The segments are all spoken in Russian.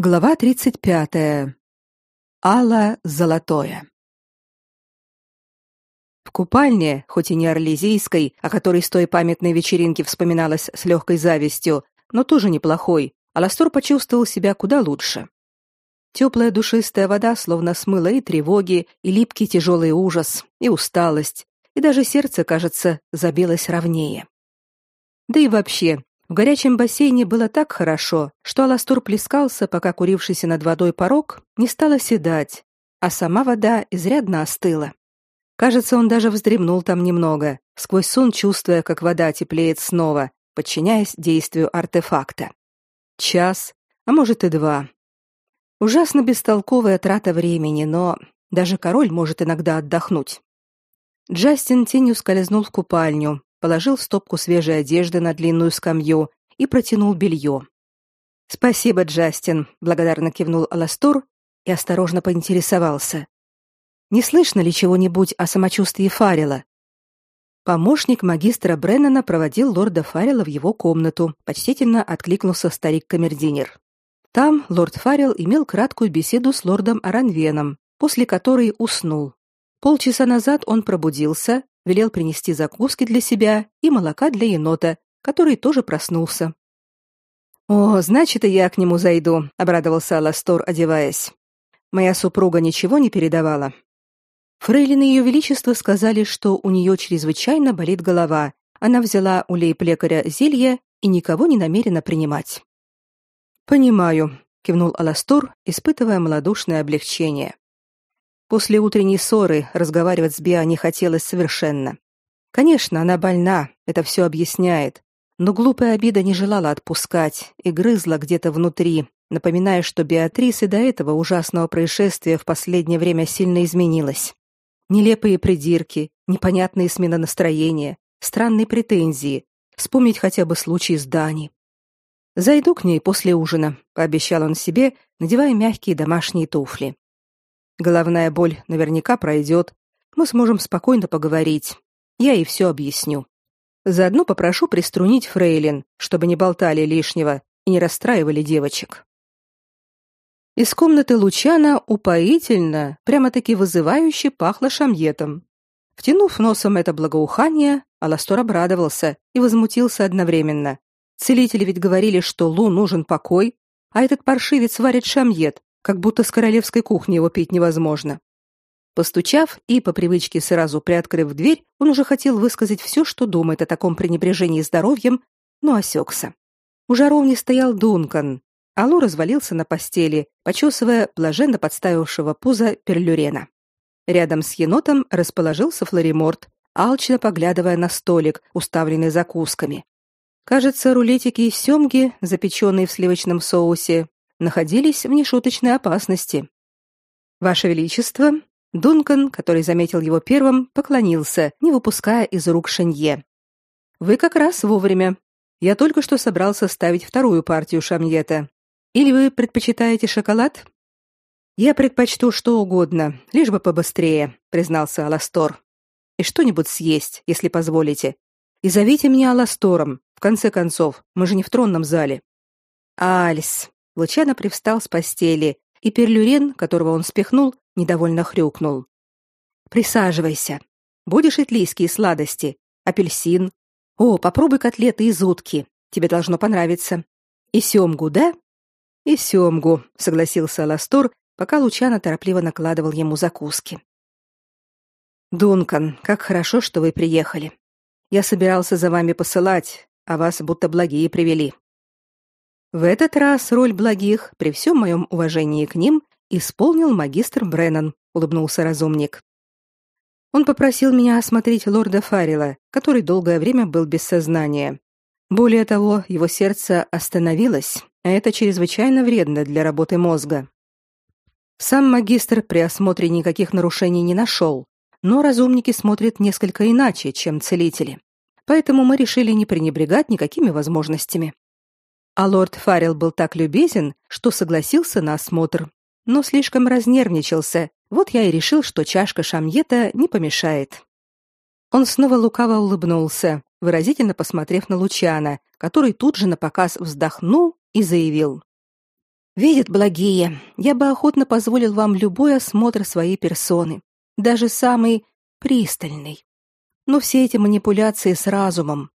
Глава 35. Алла Золотое. В купальне, хоть и не орлезийской, о которой с той памятной вечеринки вспоминалось с легкой завистью, но тоже неплохой, Аластор почувствовал себя куда лучше. Теплая душистая вода словно смыла и тревоги, и липкий тяжелый ужас, и усталость, и даже сердце, кажется, забилось ровнее. Да и вообще, в горячем бассейне было так хорошо, что Аластур плескался, пока курившийся над водой порог не стал оседать, а сама вода изрядно остыла. Кажется, он даже вздремнул там немного, сквозь сон чувствуя, как вода теплеет снова, подчиняясь действию артефакта. Час, а может и два. Ужасно бестолковая трата времени, но даже король может иногда отдохнуть. Джастин тенью скользнул в купальню, положил стопку свежей одежды на длинную скамью и протянул белье. «Спасибо, Джастин», — благодарно кивнул Аластор и осторожно поинтересовался. «Не слышно ли чего-нибудь о самочувствии Фаррелла?» Помощник магистра Бреннана проводил лорда Фаррелла в его комнату, почтительно откликнулся старик-камердинер. Там лорд Фаррелл имел краткую беседу с лордом Аранвеном, после которой уснул. Полчаса назад он пробудился, велел принести закуски для себя и молока для енота, который тоже проснулся. «О, значит, и я к нему зайду», — обрадовался Аластор, одеваясь. «Моя супруга ничего не передавала». Фрейлины Ее Величества сказали, что у нее чрезвычайно болит голова. Она взяла у лейб-лекаря зелье и никого не намерена принимать. «Понимаю», — кивнул Аластор, испытывая малодушное облегчение. После утренней ссоры разговаривать с Биа не хотелось совершенно. Конечно, она больна, это все объясняет, но глупая обида не желала отпускать и грызла где-то внутри, напоминая, что Беатрис и до этого ужасного происшествия в последнее время сильно изменилась. Нелепые придирки, непонятные смены настроения, странные претензии. Вспомнить хотя бы случай с Дани. Зайду к ней после ужина, пообещал он себе, надевая мягкие домашние туфли. Головная боль наверняка пройдет. Мы сможем спокойно поговорить. Я ей все объясню. Заодно попрошу приструнить фрейлин, чтобы не болтали лишнего и не расстраивали девочек. Из комнаты Лучана упоительно, прямо-таки вызывающе пахло шамьетом. Втянув носом это благоухание, Аластор обрадовался и возмутился одновременно. Целители ведь говорили, что Лу нужен покой, а этот паршивец варит шамьет, как будто с королевской кухни его пить невозможно. Постучав и по привычке сразу приоткрыв дверь, он уже хотел высказать все, что думает о таком пренебрежении здоровьем, но осекся. У жаровни стоял Дункан, а Лу развалился на постели, почесывая блаженно подставившего пузо перлюрена. Рядом с енотом расположился Флориморт, алчно поглядывая на столик, уставленный закусками. Кажется, рулетики и семги, запеченные в сливочном соусе, находились в нешуточной опасности. Ваше величество, Дункан, который заметил его первым, поклонился, не выпуская из рук Шенье. Вы как раз вовремя. Я только что собрался ставить вторую партию шамьета. Или вы предпочитаете шоколад? Я предпочту что угодно, лишь бы побыстрее, признался Аластор. И что-нибудь съесть, если позволите. И зовите меня Аластором. В конце концов, мы же не в тронном зале. Альс, Лучано привстал с постели, и Перлюрен, которого он спихнул, недовольно хрюкнул. Присаживайся. Будешь итлийские сладости? Апельсин? О, попробуй котлеты из утки. Тебе должно понравиться. И семгу, да? И семгу, согласился Ластор, пока Лучано торопливо накладывал ему закуски. Дункан, как хорошо, что вы приехали. Я собирался за вами посылать, а вас будто благие привели. В этот раз роль благих, при всем моем уважении к ним, исполнил магистр Бреннан, улыбнулся разумник. Он попросил меня осмотреть лорда Фаррелла, который долгое время был без сознания. Более того, его сердце остановилось, а это чрезвычайно вредно для работы мозга. Сам магистр при осмотре никаких нарушений не нашел, но разумники смотрят несколько иначе, чем целители. Поэтому мы решили не пренебрегать никакими возможностями. А лорд Фаррелл был так любезен, что согласился на осмотр, но слишком разнервничался. Вот я и решил, что чашка шамьета не помешает. Он снова лукаво улыбнулся, выразительно посмотрев на Лучана, который тут же напоказ вздохнул и заявил: Видят благие, я бы охотно позволил вам любой осмотр своей персоны, даже самый пристальный. Но все эти манипуляции с разумом.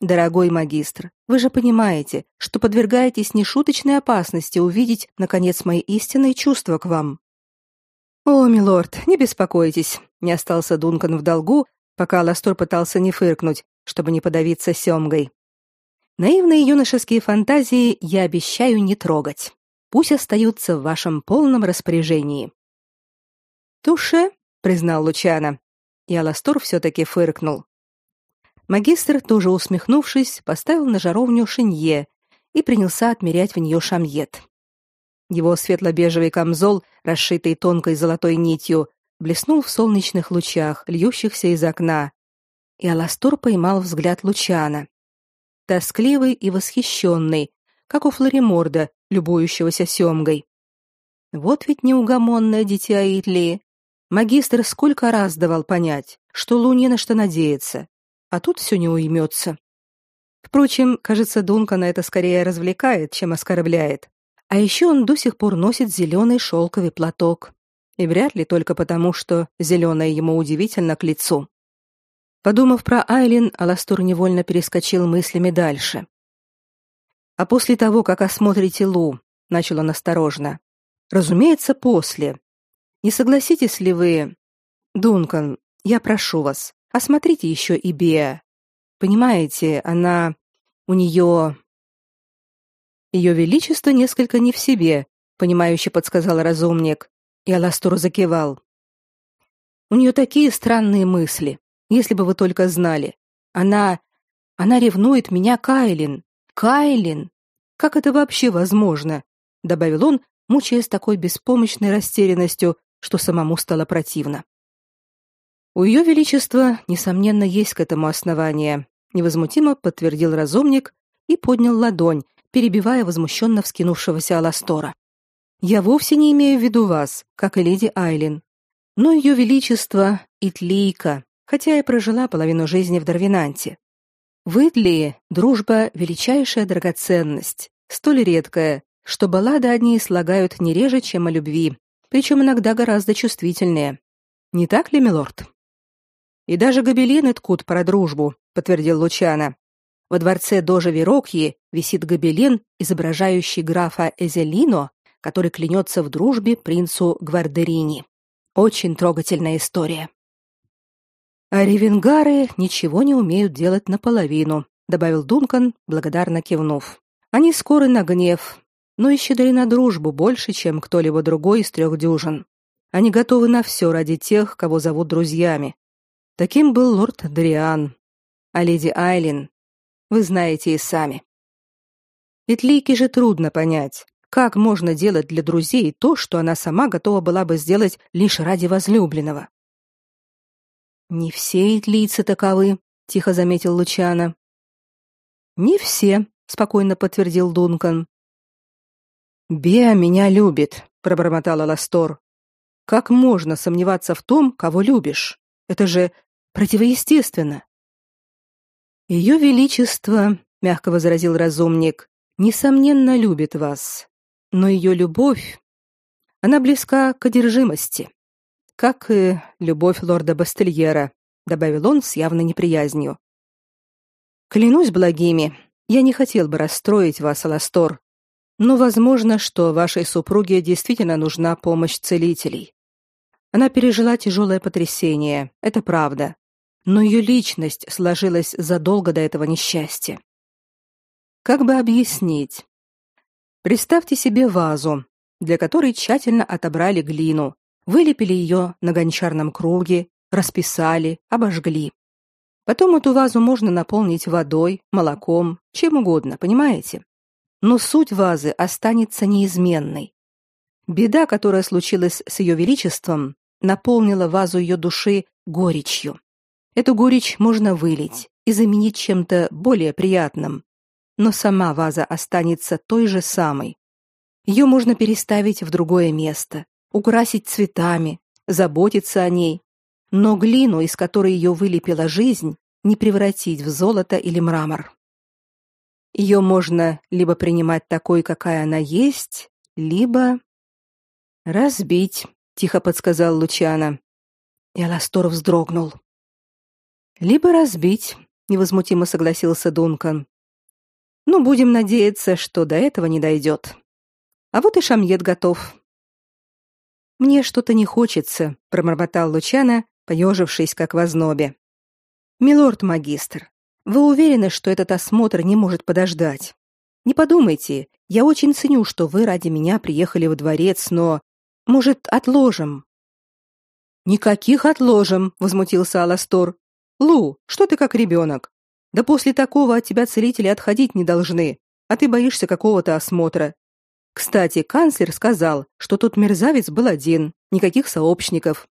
Дорогой магистр, вы же понимаете, что подвергаетесь нешуточной опасности увидеть, наконец, мои истинные чувства к вам. О, милорд, не беспокойтесь, не остался Дункан в долгу, пока Ластор пытался не фыркнуть, чтобы не подавиться семгой. Наивные юношеские фантазии я обещаю не трогать. Пусть остаются в вашем полном распоряжении. Туше, признал Лучана. И Аластор все-таки фыркнул. Магистр, тоже усмехнувшись, поставил на жаровню шинье и принялся отмерять в нее шамьет. Его светло-бежевый камзол, расшитый тонкой золотой нитью, блеснул в солнечных лучах, льющихся из окна, и Аластор поймал взгляд Лучана тоскливый и восхищенный, как у Флориморда, любующегося семгой. Вот ведь неугомонное дитя Итли. Магистр сколько раз давал понять, что Лу не на что надеется, а тут все не уймется. Впрочем, кажется, Дункана это скорее развлекает, чем оскорбляет. А еще он до сих пор носит зеленый шелковый платок. И вряд ли только потому, что зеленое ему удивительно к лицу. Подумав про Айлин, Аластор невольно перескочил мыслями дальше. А после того, как осмотрите Лу, начал он осторожно. Разумеется, после. Не согласитесь ли вы, Дункан, я прошу вас, осмотрите еще и Беа. Понимаете, она у нее ее величество несколько не в себе, понимающе подсказал разумник, и Аластор закивал. У нее такие странные мысли. Если бы вы только знали. Она... она ревнует меня Кайлин. Кайлин! Как это вообще возможно?» Добавил он, мучаясь такой беспомощной растерянностью, что самому стало противно. «У ее величества, несомненно, есть к этому основание», невозмутимо подтвердил разумник и поднял ладонь, перебивая возмущенно вскинувшегося Аластора. «Я вовсе не имею в виду вас, как и леди Айлин, но ее величество Итлийка, хотя и прожила половину жизни в Дарвинанте. В Идлии дружба — величайшая драгоценность, столь редкая, что баллады одни слагают не реже, чем о любви, причем иногда гораздо чувствительнее. Не так ли, милорд? И даже гобелены ткут про дружбу, подтвердил Лучана. Во дворце Дожа Верокьи висит гобелен, изображающий графа Эзелино, который клянется в дружбе принцу Гвардерини. Очень трогательная история. А ревенгары ничего не умеют делать наполовину, добавил Дункан, благодарно кивнув. Они скоры на гнев, но и щедры на дружбу больше, чем кто-либо другой из трех дюжин. Они готовы на все ради тех, кого зовут друзьями. Таким был лорд Дриан. А леди Айлин, вы знаете и сами. Итлейке же трудно понять, как можно делать для друзей то, что она сама готова была бы сделать лишь ради возлюбленного. Не все итлийцы таковы, тихо заметил Лучана. Не все, спокойно подтвердил Дункан. Беа меня любит, пробормотала Ластор. Как можно сомневаться в том, кого любишь? Это же противоестественно. Ее величество, мягко возразил разумник, несомненно любит вас, но ее любовь, она близка к одержимости как и любовь лорда Бастельера, добавил он с явной неприязнью. Клянусь благими, я не хотел бы расстроить вас, Аластор, но возможно, что вашей супруге действительно нужна помощь целителей. Она пережила тяжелое потрясение, это правда, но ее личность сложилась задолго до этого несчастья. Как бы объяснить? Представьте себе вазу, для которой тщательно отобрали глину, Вылепили ее на гончарном круге, расписали, обожгли. Потом эту вазу можно наполнить водой, молоком, чем угодно, понимаете? Но суть вазы останется неизменной. Беда, которая случилась с ее величеством, наполнила вазу ее души горечью. Эту горечь можно вылить и заменить чем-то более приятным, но сама ваза останется той же самой. Ее можно переставить в другое место, украсить цветами, заботиться о ней, но глину, из которой ее вылепила жизнь, не превратить в золото или мрамор. Ее можно либо принимать такой, какая она есть, либо разбить, тихо подсказал Лучана. И Аластор вздрогнул. Либо разбить, невозмутимо согласился Дункан. Ну, будем надеяться, что до этого не дойдет. А вот и шамьет готов. Мне что-то не хочется, промормотал Лучана, поежившись как в ознобе. Милорд магистр, вы уверены, что этот осмотр не может подождать? Не подумайте, я очень ценю, что вы ради меня приехали во дворец, но может, отложим? Никаких отложим, возмутился Аластор. Лу, что ты как ребенок? Да после такого от тебя целители отходить не должны, а ты боишься какого-то осмотра. Кстати, канцлер сказал, что тот мерзавец был один, никаких сообщников.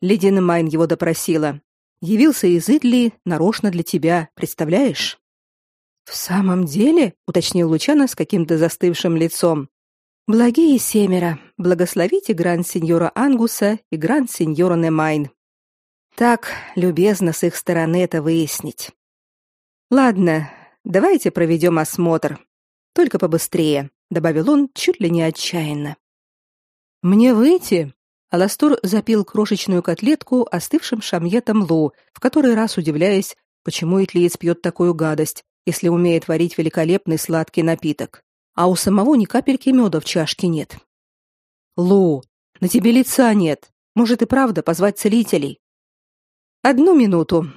Леди Майн его допросила. Явился из Итлии нарочно для тебя, представляешь? В самом деле, уточнил Лучано с каким-то застывшим лицом. Благие семеро, благословите гранд-сеньора Ангуса и гранд-сеньора Немайн. Так любезно с их стороны это выяснить. Ладно, давайте проведем осмотр. Только побыстрее, добавил он чуть ли не отчаянно. Мне выйти? Аластур запил крошечную котлетку остывшим шамьетом Лу, в который раз удивляясь, почему итлиец пьет такую гадость, если умеет варить великолепный сладкий напиток а у самого ни капельки меда в чашке нет. Лу, на тебе лица нет. Может и правда позвать целителей? Одну минуту.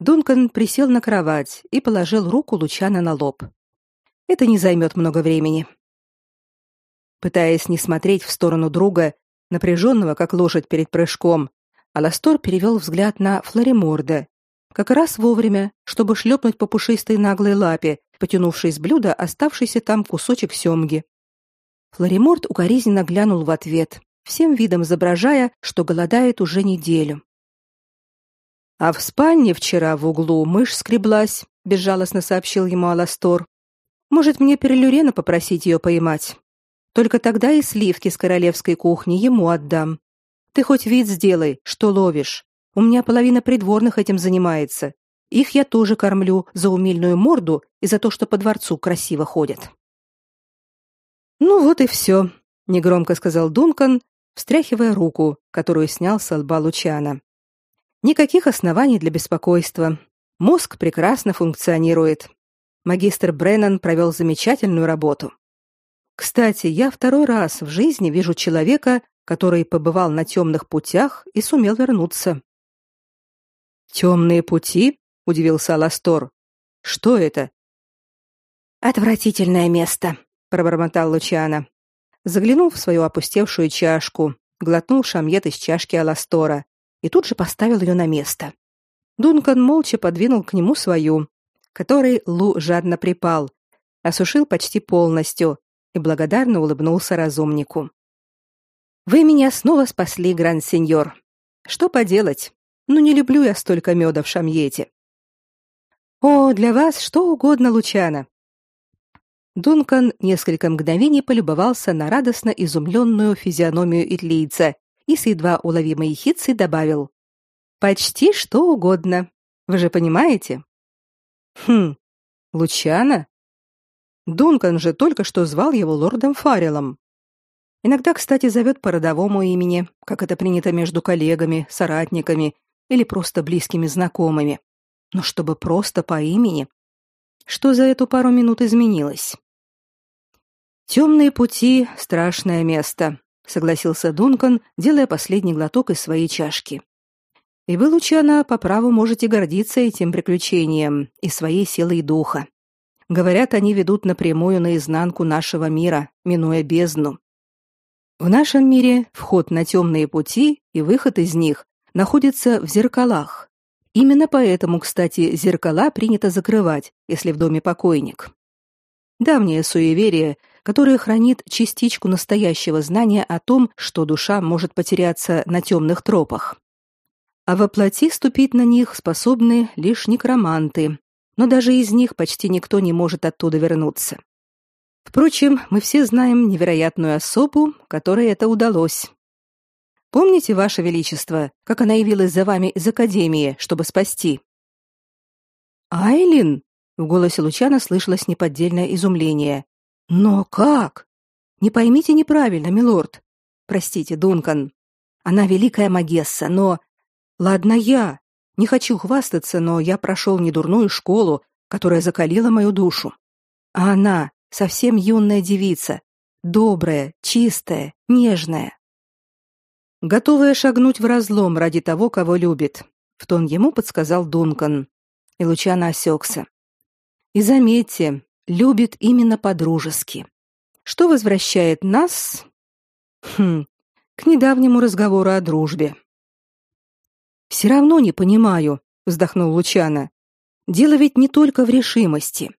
Дункан присел на кровать и положил руку Лучана на лоб. Это не займет много времени. Пытаясь не смотреть в сторону друга, напряженного как лошадь перед прыжком, Аластор перевел взгляд на Флориморда, как раз вовремя, чтобы шлепнуть по пушистой наглой лапе, потянувший из блюда оставшийся там кусочек семги. Флориморт укоризненно глянул в ответ, всем видом изображая, что голодает уже неделю. А в спальне вчера в углу мышь скреблась, безжалостно сообщил ему Аластор. Может, мне Перлюрена попросить ее поймать? Только тогда и сливки с королевской кухни ему отдам. Ты хоть вид сделай, что ловишь. У меня половина придворных этим занимается. Их я тоже кормлю за умильную морду и за то, что по дворцу красиво ходят. Ну вот и все, негромко сказал Дункан, встряхивая руку, которую снял с лба Лучана. Никаких оснований для беспокойства. Мозг прекрасно функционирует. Магистр Бреннан провел замечательную работу. Кстати, я второй раз в жизни вижу человека, который побывал на темных путях и сумел вернуться. Темные пути? удивился Аластор. Что это? Отвратительное место, пробормотал Лучано. Заглянул в свою опустевшую чашку, глотнул шамьет из чашки Аластора и тут же поставил ее на место. Дункан молча подвинул к нему свою, которой Лу жадно припал, осушил почти полностью и благодарно улыбнулся разумнику. Вы меня снова спасли, гранд-сеньор. Что поделать? Ну не люблю я столько меда в шамьете. О, для вас что угодно, Лучана. Дункан несколько мгновений полюбовался на радостно изумленную физиономию итлийца и с едва уловимой ехицей добавил: "Почти что угодно. Вы же понимаете?" Хм. Лучана? Дункан же только что звал его лордом Фаррелом. Иногда, кстати, зовет по родовому имени, как это принято между коллегами, соратниками или просто близкими знакомыми но чтобы просто по имени. Что за эту пару минут изменилось? Темные пути страшное место, согласился Дункан, делая последний глоток из своей чашки. И вы, Лучана, по праву можете гордиться этим приключением и своей силой духа. Говорят, они ведут напрямую наизнанку нашего мира, минуя бездну. В нашем мире вход на темные пути и выход из них находится в зеркалах, Именно поэтому, кстати, зеркала принято закрывать, если в доме покойник. Давнее суеверие, которое хранит частичку настоящего знания о том, что душа может потеряться на темных тропах. А воплоти ступить на них способны лишь некроманты, но даже из них почти никто не может оттуда вернуться. Впрочем, мы все знаем невероятную особу, которой это удалось. Помните, ваше величество, как она явилась за вами из академии, чтобы спасти? Айлин, в голосе Лучана слышалось неподдельное изумление. Но как? Не поймите неправильно, милорд. Простите, Дункан. Она великая магесса, но ладно я. Не хочу хвастаться, но я прошел недурную школу, которая закалила мою душу. А она совсем юная девица, добрая, чистая, нежная. Готовая шагнуть в разлом ради того, кого любит, в тон ему подсказал Дункан. И Лучано осекся. И заметьте, любит именно по-дружески. Что возвращает нас хм, к недавнему разговору о дружбе. Все равно не понимаю, вздохнул Лучано. Дело ведь не только в решимости.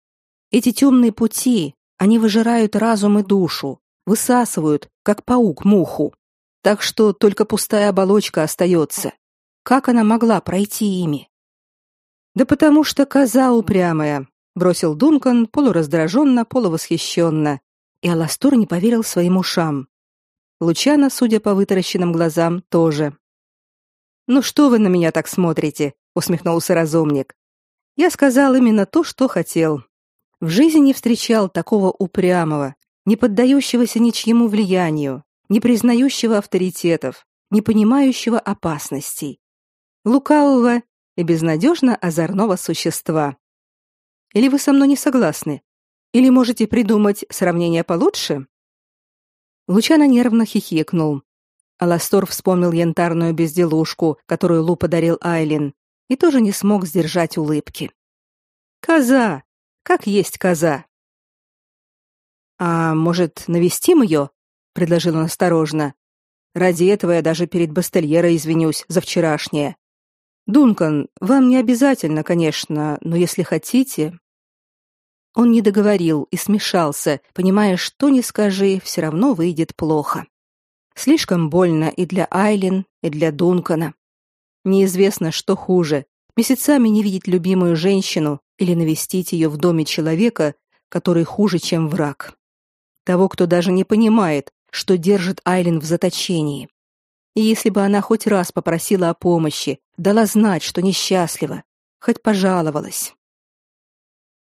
Эти темные пути, они выжирают разум и душу, высасывают, как паук муху. Так что только пустая оболочка остается. Как она могла пройти ими? Да потому что коза упрямая, бросил Дункан полураздраженно, полувосхищенно, и Аластор не поверил своим ушам. Лучано, судя по вытаращенным глазам, тоже. Ну что вы на меня так смотрите? усмехнулся разумник. Я сказал именно то, что хотел. В жизни не встречал такого упрямого, не поддающегося ничьему влиянию, не признающего авторитетов, не понимающего опасностей, лукавого и безнадежно озорного существа. Или вы со мной не согласны? Или можете придумать сравнение получше? Лучано нервно хихикнул. Аластор вспомнил янтарную безделушку, которую Лу подарил Айлин, и тоже не смог сдержать улыбки. Коза, как есть коза. А может, навестим ее? предложил он осторожно. Ради этого я даже перед Бастельерой извинюсь за вчерашнее. Дункан, вам не обязательно, конечно, но если хотите. Он не договорил и смешался, понимая, что не скажи, все равно выйдет плохо. Слишком больно и для Айлин, и для Дункана. Неизвестно, что хуже: месяцами не видеть любимую женщину или навестить ее в доме человека, который хуже, чем враг. Того, кто даже не понимает, что держит Айлин в заточении. И если бы она хоть раз попросила о помощи, дала знать, что несчастлива, хоть пожаловалась.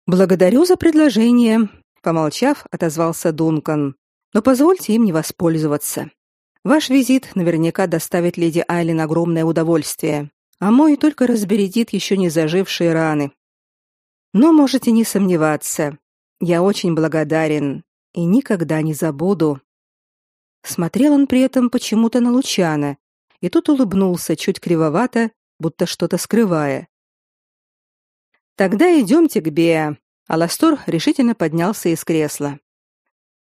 Благодарю за предложение, помолчав, отозвался Дункан. Но позвольте им не воспользоваться. Ваш визит наверняка доставит леди Айлин огромное удовольствие, а мой только разбередит еще не зажившие раны. Но можете не сомневаться, я очень благодарен и никогда не забуду. Смотрел он при этом почему-то на Лучана, и тут улыбнулся чуть кривовато, будто что-то скрывая. Тогда идемте к Беа. Аластор решительно поднялся из кресла.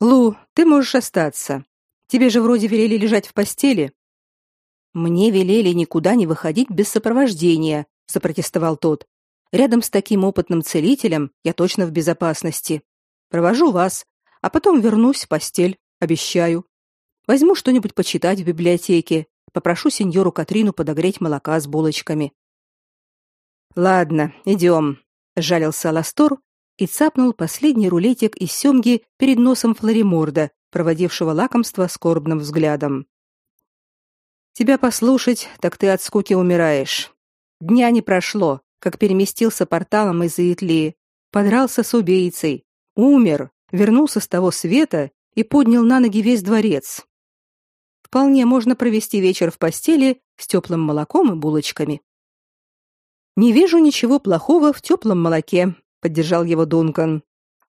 Лу, ты можешь остаться. Тебе же вроде велели лежать в постели. Мне велели никуда не выходить без сопровождения, запротестовал тот. Рядом с таким опытным целителем я точно в безопасности. Провожу вас, а потом вернусь в постель, обещаю. Возьму что-нибудь почитать в библиотеке, попрошу сеньору Катрину подогреть молока с булочками. Ладно, идем, жалился Ластор и цапнул последний рулетик из семги перед носом Флориморда, проводившего лакомство скорбным взглядом. Тебя послушать, так ты от скуки умираешь. Дня не прошло, как переместился порталом из Итлии, подрался с убийцей, умер, вернулся с того света и поднял на ноги весь дворец. Вполне можно провести вечер в постели с теплым молоком и булочками. Не вижу ничего плохого в теплом молоке, поддержал его Дункан.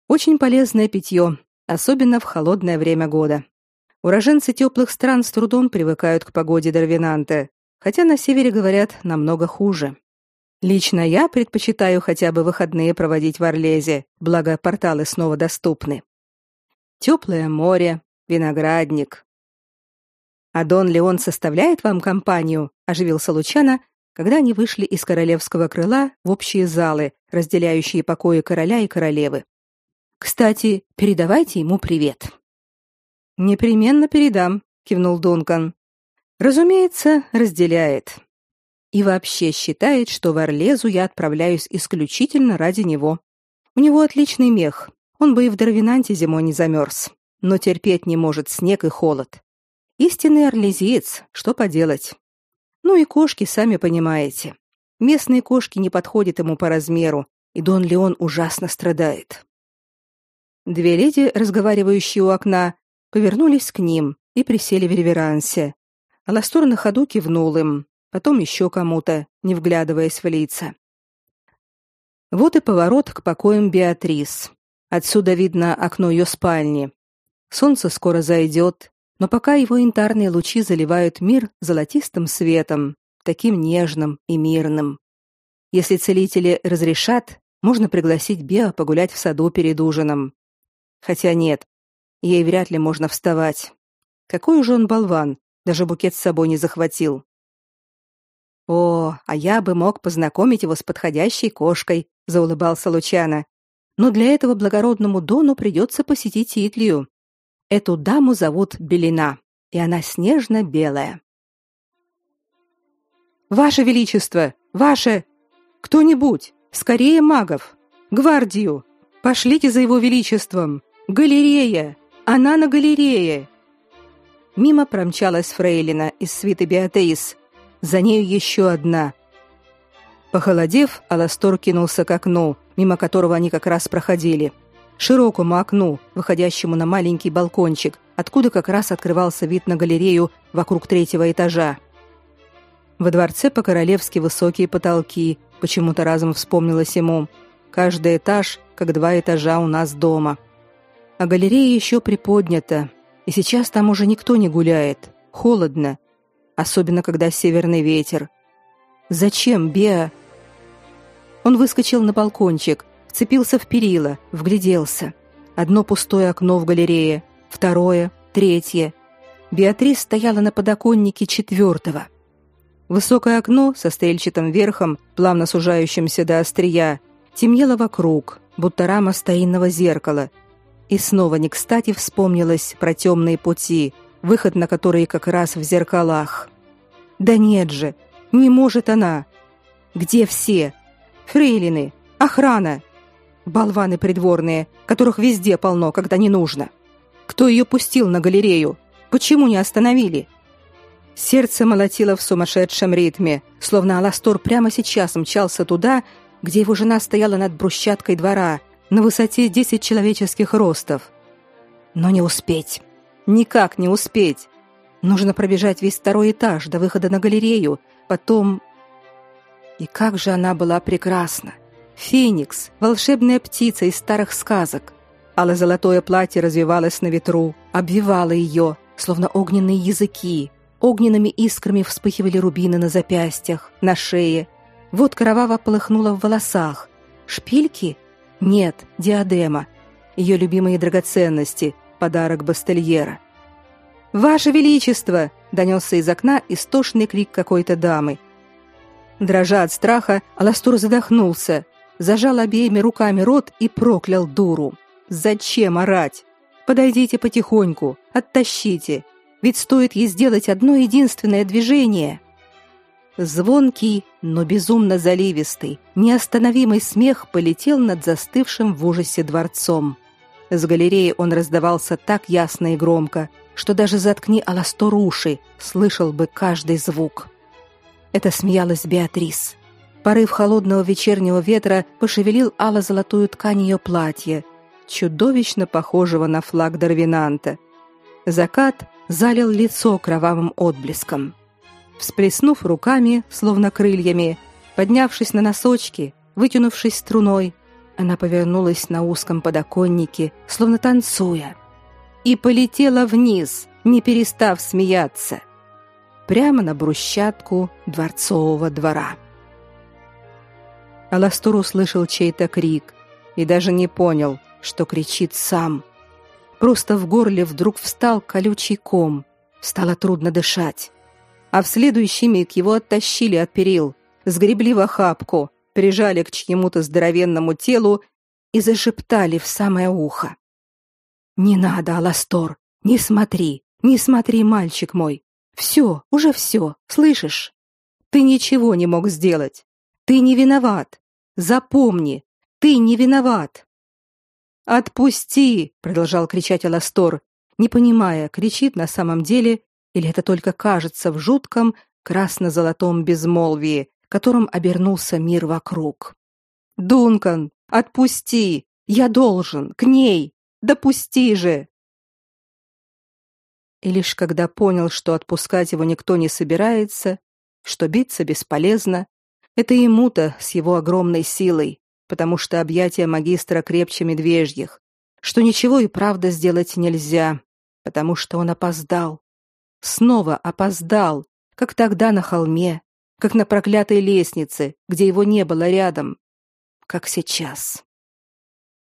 Очень полезное питье, особенно в холодное время года. Уроженцы теплых стран с трудом привыкают к погоде Дарвинанте, хотя на севере говорят намного хуже. Лично я предпочитаю хотя бы выходные проводить в Орлезе, благо порталы снова доступны. Теплое море, виноградник. А Дон Леон составляет вам компанию, оживился Лучано, когда они вышли из королевского крыла в общие залы, разделяющие покои короля и королевы. Кстати, передавайте ему привет. Непременно передам, кивнул Дункан. Разумеется, разделяет. И вообще считает, что в Орлезу я отправляюсь исключительно ради него. У него отличный мех. Он бы и в Дарвинанте зимой не замерз, но терпеть не может снег и холод. Истинный орлезиец, что поделать? Ну и кошки, сами понимаете. Местные кошки не подходят ему по размеру, и Дон Леон ужасно страдает. Две леди, разговаривающие у окна, повернулись к ним и присели в реверансе. Аластор на ходу кивнул им, потом еще кому-то, не вглядываясь в лица. Вот и поворот к покоям Беатрис. Отсюда видно окно ее спальни. Солнце скоро зайдет, но пока его янтарные лучи заливают мир золотистым светом, таким нежным и мирным. Если целители разрешат, можно пригласить Беа погулять в саду перед ужином. Хотя нет, ей вряд ли можно вставать. Какой же он болван, даже букет с собой не захватил. О, а я бы мог познакомить его с подходящей кошкой, заулыбался Лучано. Но для этого благородному Дону придется посетить Итлию. Эту даму зовут Белина, и она снежно-белая. Ваше величество, ваше кто-нибудь, скорее магов, гвардию, пошлите за его величеством. Галерея, она на галерее. Мимо промчалась Фрейлина из свиты Беатрис. За нею еще одна. Похолодев, Аластор кинулся к окну, мимо которого они как раз проходили. Широкому окну, выходящему на маленький балкончик, откуда как раз открывался вид на галерею вокруг третьего этажа. Во дворце по-королевски высокие потолки, почему-то разом вспомнилось ему. Каждый этаж, как два этажа у нас дома. А галерея еще приподнята, и сейчас там уже никто не гуляет. Холодно, особенно когда северный ветер. Зачем Беа? Он выскочил на балкончик, вцепился в перила, вгляделся. Одно пустое окно в галерее, второе, третье. Беатрис стояла на подоконнике четвертого. Высокое окно со стрельчатым верхом, плавно сужающимся до острия, темнело вокруг, будто рама старинного зеркала. И снова не кстати вспомнилось про темные пути, выход на которые как раз в зеркалах. Да нет же, не может она. Где все? Фрейлины, охрана, болваны придворные, которых везде полно, когда не нужно. Кто ее пустил на галерею? Почему не остановили? Сердце молотило в сумасшедшем ритме, словно Аластор прямо сейчас мчался туда, где его жена стояла над брусчаткой двора, на высоте 10 человеческих ростов. Но не успеть. Никак не успеть. Нужно пробежать весь второй этаж до выхода на галерею, потом И как же она была прекрасна. Феникс, волшебная птица из старых сказок. Алое золотое платье развивалось на ветру, обвивало ее, словно огненные языки. Огненными искрами вспыхивали рубины на запястьях, на шее. Вот кроваво полыхнуло в волосах. Шпильки? Нет, диадема. Ее любимые драгоценности, подарок Бастельера. «Ваше Величество!» — донесся из окна истошный крик какой-то дамы. Дрожа от страха, Аластур задохнулся, зажал обеими руками рот и проклял дуру. «Зачем орать? Подойдите потихоньку, оттащите, ведь стоит ей сделать одно единственное движение». Звонкий, но безумно заливистый, неостановимый смех полетел над застывшим в ужасе дворцом. С галереи он раздавался так ясно и громко, что даже заткни Аластор уши, слышал бы каждый звук. Это смеялась Беатрис. Порыв холодного вечернего ветра пошевелил ало-золотую ткань ее платья, чудовищно похожего на флаг Дарвинанта. Закат залил лицо кровавым отблеском. Всплеснув руками, словно крыльями, поднявшись на носочки, вытянувшись струной, она повернулась на узком подоконнике, словно танцуя, и полетела вниз, не перестав смеяться, прямо на брусчатку дворцового двора. Аластур услышал чей-то крик и даже не понял, что кричит сам. Просто в горле вдруг встал колючий ком, стало трудно дышать а в следующий миг его оттащили от перил, сгребли в охапку, прижали к чьему-то здоровенному телу и зашептали в самое ухо. «Не надо, Аластор, не смотри, не смотри, мальчик мой. Все, уже все, слышишь? Ты ничего не мог сделать. Ты не виноват. Запомни, ты не виноват». «Отпусти!» — продолжал кричать Аластор, не понимая, кричит на самом деле или это только кажется в жутком красно-золотом безмолвии, которым обернулся мир вокруг? «Дункан, отпусти! Я должен! К ней! Допусти же!» И лишь когда понял, что отпускать его никто не собирается, что биться бесполезно, это ему-то с его огромной силой, потому что объятия магистра крепче медвежьих, что ничего и правда сделать нельзя, потому что он опоздал. Снова опоздал, как тогда на холме, как на проклятой лестнице, где его не было рядом, как сейчас.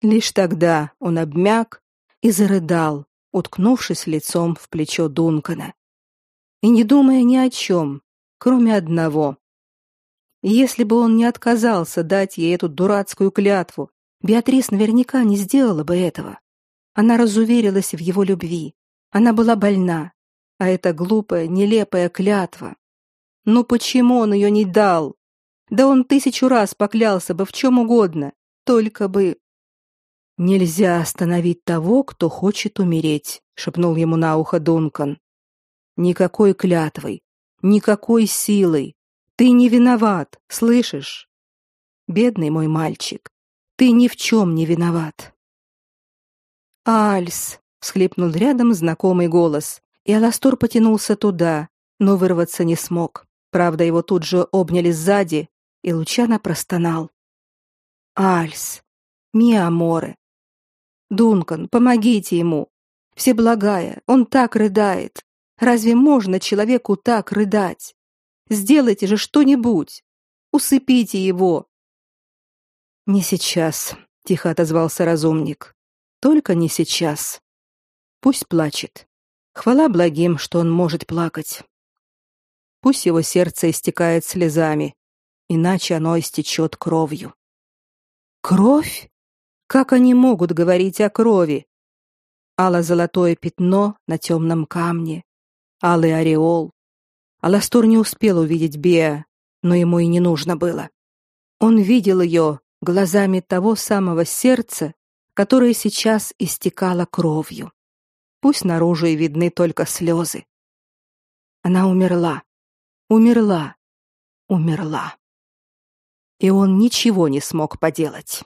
Лишь тогда он обмяк и зарыдал, уткнувшись лицом в плечо Дункана. И не думая ни о чем, кроме одного. Если бы он не отказался дать ей эту дурацкую клятву, Беатрис наверняка не сделала бы этого. Она разуверилась в его любви. Она была больна. А эта глупая, нелепая клятва. Ну почему он ее не дал? Да он тысячу раз поклялся бы в чем угодно, только бы... «Нельзя остановить того, кто хочет умереть», — шепнул ему на ухо Дункан. «Никакой клятвой, никакой силой. Ты не виноват, слышишь? Бедный мой мальчик, ты ни в чем не виноват». «Альс», — всхлипнул рядом знакомый голос, и Аластор потянулся туда, но вырваться не смог. Правда, его тут же обняли сзади, и Лучано простонал. «Альс, миаморе, Дункан, помогите ему. Всеблагая, он так рыдает. Разве можно человеку так рыдать? Сделайте же что-нибудь. Усыпите его. Не сейчас, тихо отозвался разумник. Только не сейчас. Пусть плачет. Хвала благим, что он может плакать. Пусть его сердце истекает слезами, иначе оно истечет кровью. Кровь? Как они могут говорить о крови? Ало-золотое пятно на темном камне, алый ореол. Аластор не успел увидеть Беа, но ему и не нужно было. Он видел ее глазами того самого сердца, которое сейчас истекало кровью. Пусть наружу и видны только слезы. Она умерла. Умерла. Умерла. И он ничего не смог поделать.